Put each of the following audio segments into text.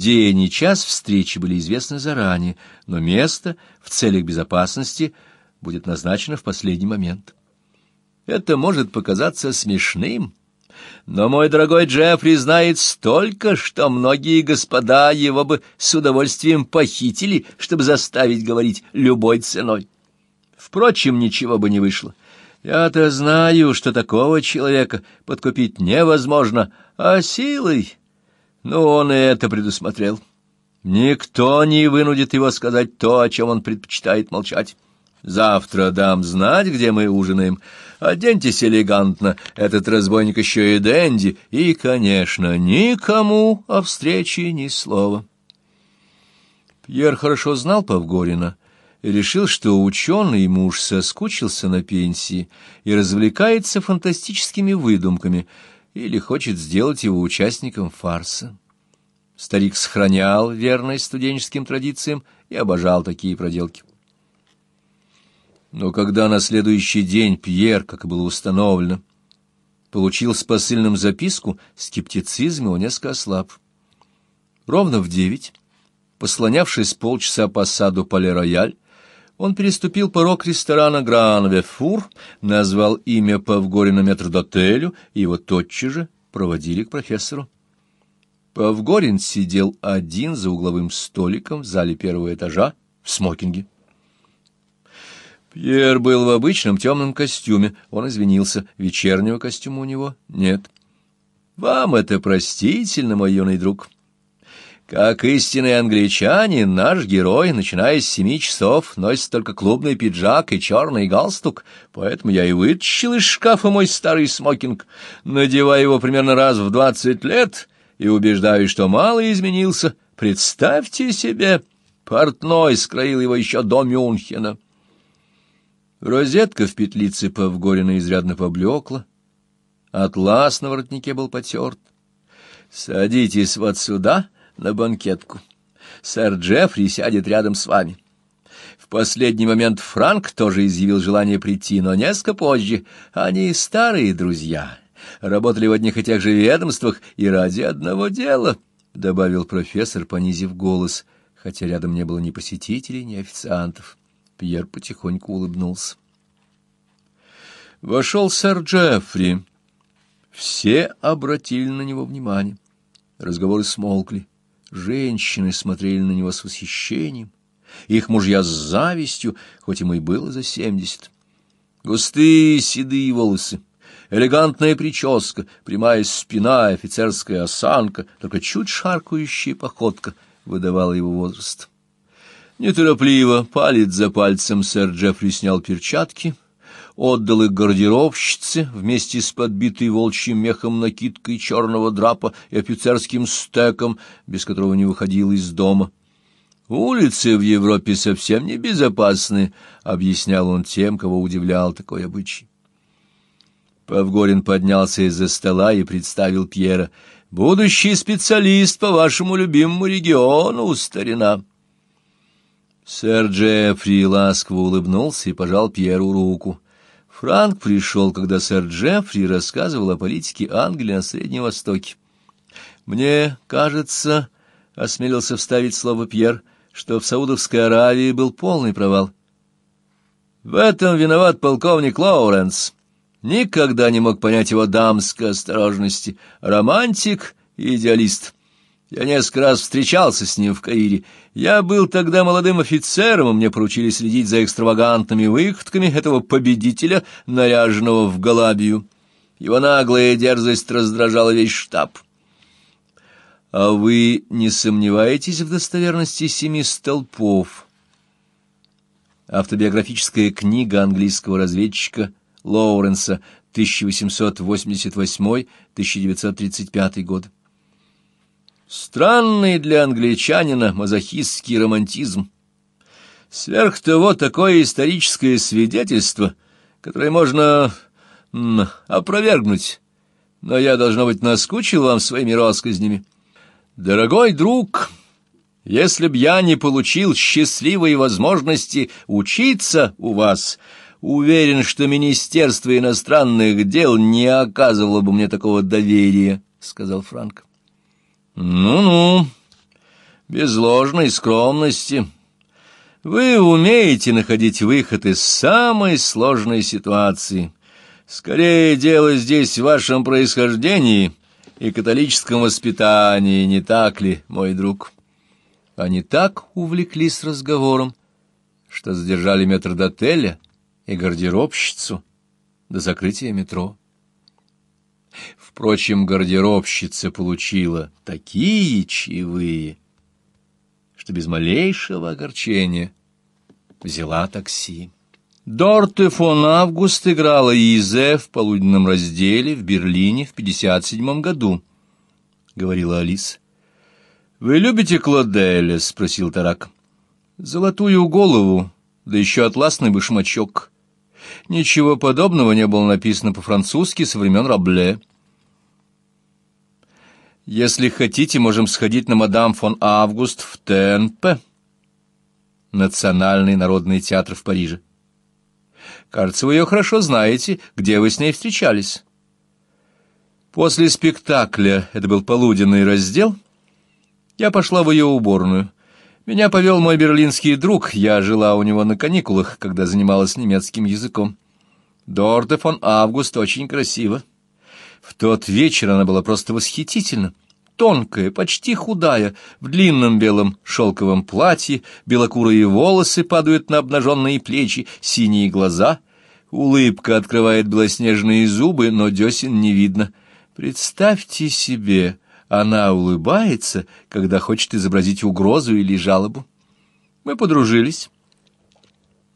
День и час встречи были известны заранее, но место в целях безопасности будет назначено в последний момент. Это может показаться смешным, но мой дорогой Джеффри знает столько, что многие господа его бы с удовольствием похитили, чтобы заставить говорить любой ценой. Впрочем, ничего бы не вышло. Я-то знаю, что такого человека подкупить невозможно, а силой... Ну, он и это предусмотрел. Никто не вынудит его сказать то, о чем он предпочитает молчать. Завтра дам знать, где мы ужинаем. Оденьтесь элегантно, этот разбойник еще и денди, и, конечно, никому о встрече ни слова. Пьер хорошо знал Павгорина и решил, что ученый муж соскучился на пенсии и развлекается фантастическими выдумками или хочет сделать его участником фарса. Старик сохранял верность студенческим традициям и обожал такие проделки. Но когда на следующий день Пьер, как и было установлено, получил с посыльным записку, скептицизм его несколько ослаб. Ровно в девять, послонявшись полчаса по саду Пале-Рояль, он переступил порог ресторана «Гран-Вефур», назвал имя Павгорина метрдотелю, и его тотчас же проводили к профессору. Павгорин сидел один за угловым столиком в зале первого этажа в смокинге. Пьер был в обычном темном костюме. Он извинился. Вечернего костюма у него нет. Вам это простительно, мой юный друг. Как истинный англичанин, наш герой, начиная с семи часов, носит только клубный пиджак и черный галстук, поэтому я и вытащил из шкафа мой старый смокинг, надевая его примерно раз в двадцать лет и убеждаюсь, что мало изменился. Представьте себе, портной скроил его еще до Мюнхена. Розетка в петлице Павгорина изрядно поблекла, атлас на воротнике был потерт. «Садитесь вот сюда, на банкетку. Сэр Джеффри сядет рядом с вами». В последний момент Франк тоже изъявил желание прийти, но несколько позже. Они старые друзья, работали в одних и тех же ведомствах и ради одного дела, — добавил профессор, понизив голос, хотя рядом не было ни посетителей, ни официантов. Пьер потихоньку улыбнулся. Вошел сэр Джеффри. Все обратили на него внимание. Разговоры смолкли. Женщины смотрели на него с восхищением. Их мужья с завистью, хоть ему и было за семьдесят. Густые седые волосы, элегантная прическа, прямая спина, офицерская осанка, только чуть шаркающая походка выдавала его возраст. Неторопливо, палец за пальцем, сэр Джеффри снял перчатки, отдал их гардеробщице вместе с подбитой волчьим мехом накидкой черного драпа и офицерским стеком, без которого не выходил из дома. «Улицы в Европе совсем не безопасны», — объяснял он тем, кого удивлял такой обычай. Павгорин поднялся из-за стола и представил Пьера. «Будущий специалист по вашему любимому региону, старина». Сэр Джеффри ласково улыбнулся и пожал Пьеру руку. Франк пришел, когда сэр Джеффри рассказывал о политике Англии на Среднем Востоке. «Мне кажется, — осмелился вставить слово Пьер, — что в Саудовской Аравии был полный провал. В этом виноват полковник Лоуренс. Никогда не мог понять его дамской осторожности. Романтик и идеалист». Я несколько раз встречался с ним в Каире. Я был тогда молодым офицером, и мне поручили следить за экстравагантными выходками этого победителя, наряженного в Галабию. Его наглая дерзость раздражала весь штаб. — А вы не сомневаетесь в достоверности семи столпов? Автобиографическая книга английского разведчика Лоуренса 1888-1935 год. Странный для англичанина мазохистский романтизм. Сверх того, такое историческое свидетельство, которое можно опровергнуть. Но я, должно быть, наскучил вам своими рассказнями. Дорогой друг, если б я не получил счастливой возможности учиться у вас, уверен, что Министерство иностранных дел не оказывало бы мне такого доверия, — сказал Франк. «Ну-ну», без ложной скромности. Вы умеете находить выход из самой сложной ситуации. Скорее дело здесь в вашем происхождении и католическом воспитании, не так ли, мой друг? Они так увлеклись разговором, что задержали метрдотеля и гардеробщицу до закрытия метро. Впрочем, гардеробщица получила такие чаевые, что без малейшего огорчения взяла такси. Дорте фон Август играла Изе в полуденном разделе в Берлине в 57 году, — говорила Алиса. — Вы любите Клоделя? — спросил Тарак. — Золотую голову, да еще атласный башмачок. Ничего подобного не было написано по-французски со времен Рабле. Если хотите, можем сходить на мадам фон Август в ТНП, Национальный народный театр в Париже. Кажется, вы ее хорошо знаете, где вы с ней встречались. После спектакля, это был полуденный раздел, я пошла в ее уборную. Меня повел мой берлинский друг, я жила у него на каникулах, когда занималась немецким языком. Дорте фон Август очень красиво. В тот вечер она была просто восхитительна. Тонкая, почти худая, в длинном белом шелковом платье, белокурые волосы падают на обнаженные плечи, синие глаза. Улыбка открывает белоснежные зубы, но десен не видно. Представьте себе, она улыбается, когда хочет изобразить угрозу или жалобу. Мы подружились.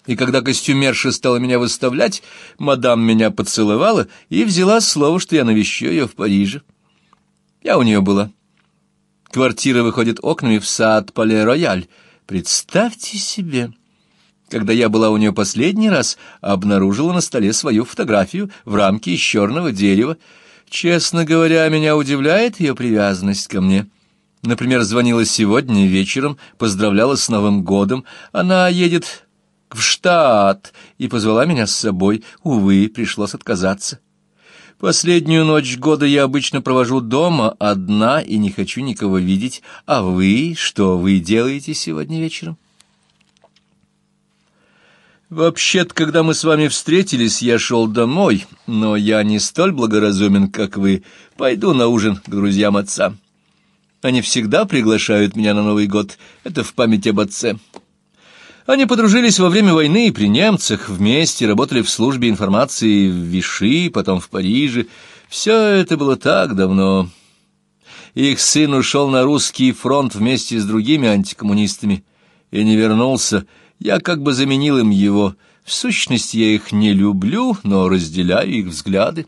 И когда костюмерша стала меня выставлять, мадам меня поцеловала и взяла слово, что я навещу ее в Париже. Я у нее была. Квартира выходит окнами в сад Пале-Рояль. Представьте себе, когда я была у нее последний раз, обнаружила на столе свою фотографию в рамке из черного дерева. Честно говоря, меня удивляет ее привязанность ко мне. Например, звонила сегодня вечером, поздравляла с Новым годом. Она едет в штат и позвала меня с собой. Увы, пришлось отказаться. Последнюю ночь года я обычно провожу дома одна и не хочу никого видеть. А вы, что вы делаете сегодня вечером? Вообще-то, когда мы с вами встретились, я шел домой, но я не столь благоразумен, как вы. Пойду на ужин к друзьям отца. Они всегда приглашают меня на Новый год. Это в память об отце. Они подружились во время войны при немцах, вместе работали в службе информации в Виши, потом в Париже. Все это было так давно. Их сын ушел на русский фронт вместе с другими антикоммунистами и не вернулся. Я как бы заменил им его. В сущности, я их не люблю, но разделяю их взгляды.